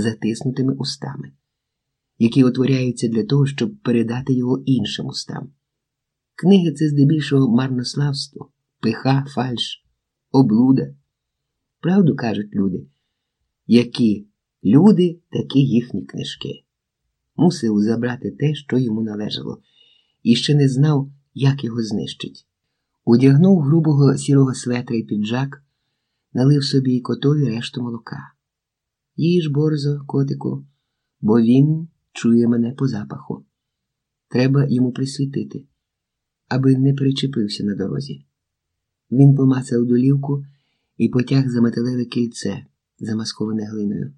затиснутими устами, які утворяються для того, щоб передати його іншим устам. Книги це здебільшого марнославство, пиха, фальш, облуда. Правду кажуть люди, які люди, такі їхні книжки. Мусив забрати те, що йому належало, і ще не знав, як його знищить. Удягнув грубого сірого светра і піджак, налив собі й котові решту молока. Їж, борзо, котику, бо він чує мене по запаху. Треба йому присвітити, аби не причепився на дорозі. Він помацав долівку і потяг за металеве кільце, замасковане глиною.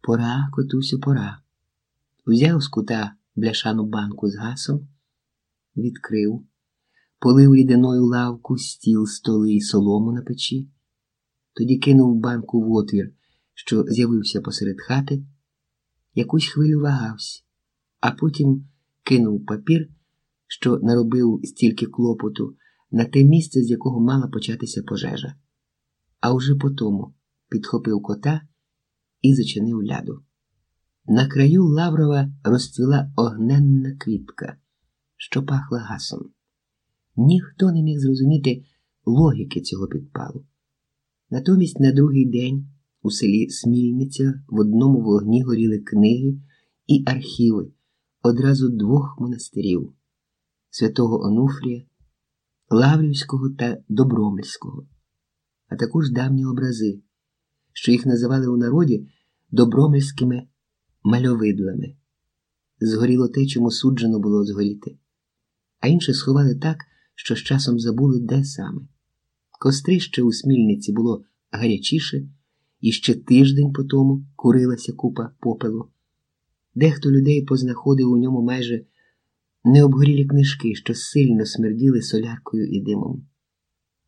Пора, котусю, пора. Взяв з кута бляшану банку з гасом, відкрив, полив рідиною лавку, стіл, столи і солому на печі, тоді кинув банку в отвір, що з'явився посеред хати, якусь хвилю вагався, а потім кинув папір, що наробив стільки клопоту, на те місце, з якого мала початися пожежа. А уже потому підхопив кота і зачинив ляду. На краю Лаврова розцвіла огненна квітка, що пахла гасом. Ніхто не міг зрозуміти логіки цього підпалу. Натомість на другий день у селі Смільниця в одному вогні горіли книги і архіви одразу двох монастирів святого Онуфрія, Лаврівського та Добромельського, а також давні образи, що їх називали у народі добромельськими мальовидлами. Згоріло те, чому суджено було згоріти, а інше сховали так, що з часом забули, де саме. Кострище у Смільниці було гарячіше, і ще тиждень по тому курилася купа попелу. Дехто людей познаходив у ньому майже необгорілі книжки, що сильно смерділи соляркою і димом.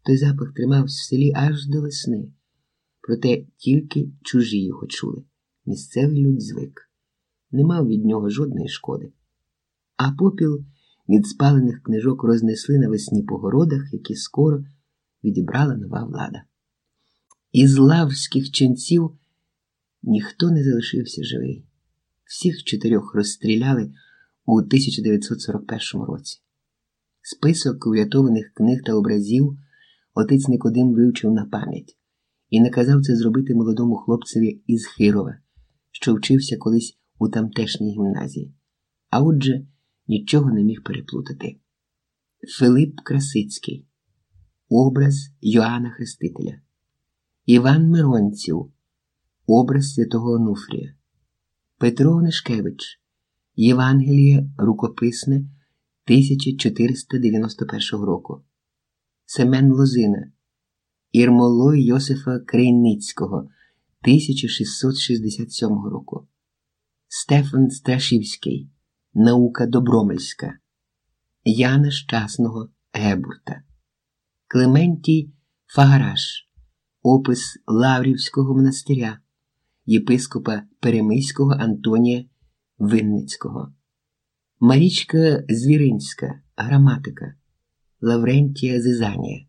Той запах тримався в селі аж до весни, проте тільки чужі його чули. Місцевий люд звик, не мав від нього жодної шкоди. А попіл від спалених книжок рознесли навесні по городах, які скоро відібрала нова влада. Із лаврських ченців ніхто не залишився живий. Всіх чотирьох розстріляли у 1941 році. Список урятованих книг та образів отець Никодим вивчив на пам'ять і наказав це зробити молодому хлопцеві із Хирова, що вчився колись у тамтешній гімназії, а отже, нічого не міг переплутати. Филип Красицький, образ Йоанна Хрестителя, Іван Миронців, образ святого Онуфрія, Петро Онешкевич, Євангеліє рукописне 1491 року, Семен Лозина, Ірмолой Йосифа Крейницького 1667 року, Стефан Страшівський, Наука Добромельська, Яна Щасного Гебурта, Клементій Фагараш, Опис Лаврівського монастиря, єпископа Перемиського Антонія Винницького, Марічка Звіринська, граматика, Лаврентія Зизанія,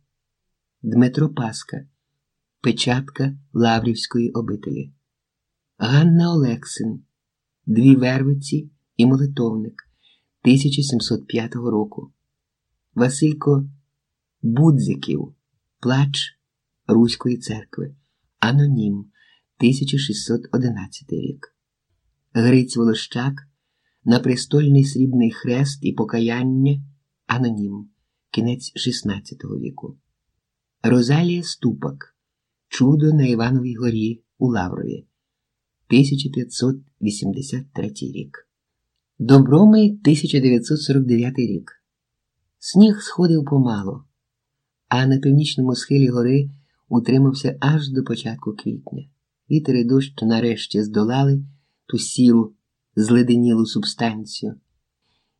Дмитро Паска, Печатка Лаврівської обителі, Ганна Олексин, Дві Вервиці і Молитовник 1705 року, Василько Будзиків, Плач Руської церкви, Анонім 1611 рік. Гриць Волощак на престольний срібний хрест і покаяння Анонім, кінець XVI віку. Розалія Ступак, Чудо на Івановій горі у Лаврові, 1583 рік. Добромий 1949 рік. Сніг сходив помало, а на північному схилі гори утримався аж до початку квітня. Вітер і дощ нарешті здолали ту сіру, зледенілу субстанцію.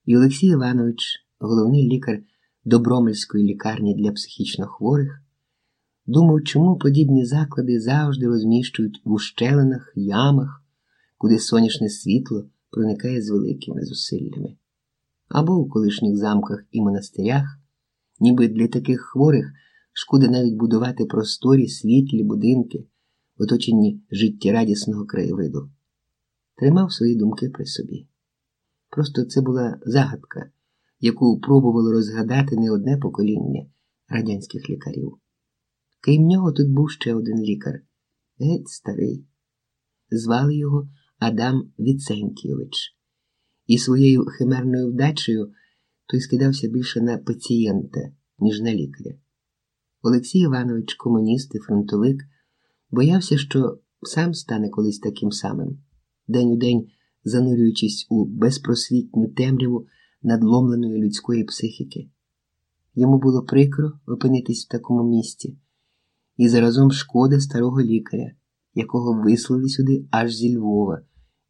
І Олексій Іванович, головний лікар Добромельської лікарні для психічно хворих, думав, чому подібні заклади завжди розміщують в ущелинах, ямах, куди сонячне світло проникає з великими зусиллями, або у колишніх замках і монастирях, ніби для таких хворих шкода навіть будувати просторі світлі будинки, оточені життєрадісного краєвиду. тримав свої думки при собі. Просто це була загадка, яку пробувало розгадати не одне покоління радянських лікарів. Крім нього, тут був ще один лікар, геть старий. Звали його Адам Віцентійович, і своєю химерною вдачею той скидався більше на пацієнта, ніж на лікаря. Олексій Іванович, комуніст і фронтовик, боявся, що сам стане колись таким самим, день у день занурюючись у безпросвітню темряву надломленої людської психіки. Йому було прикро опинитись в такому місці, і заразом шкода старого лікаря, якого вислали сюди аж зі Львова,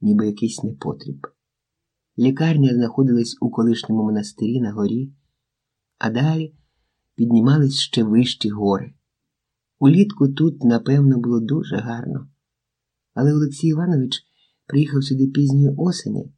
ніби якийсь непотріб. Лікарня знаходилась у колишньому монастирі на горі, а далі піднімались ще вищі гори. Улітку тут, напевно, було дуже гарно. Але Олексій Іванович приїхав сюди пізньої осені.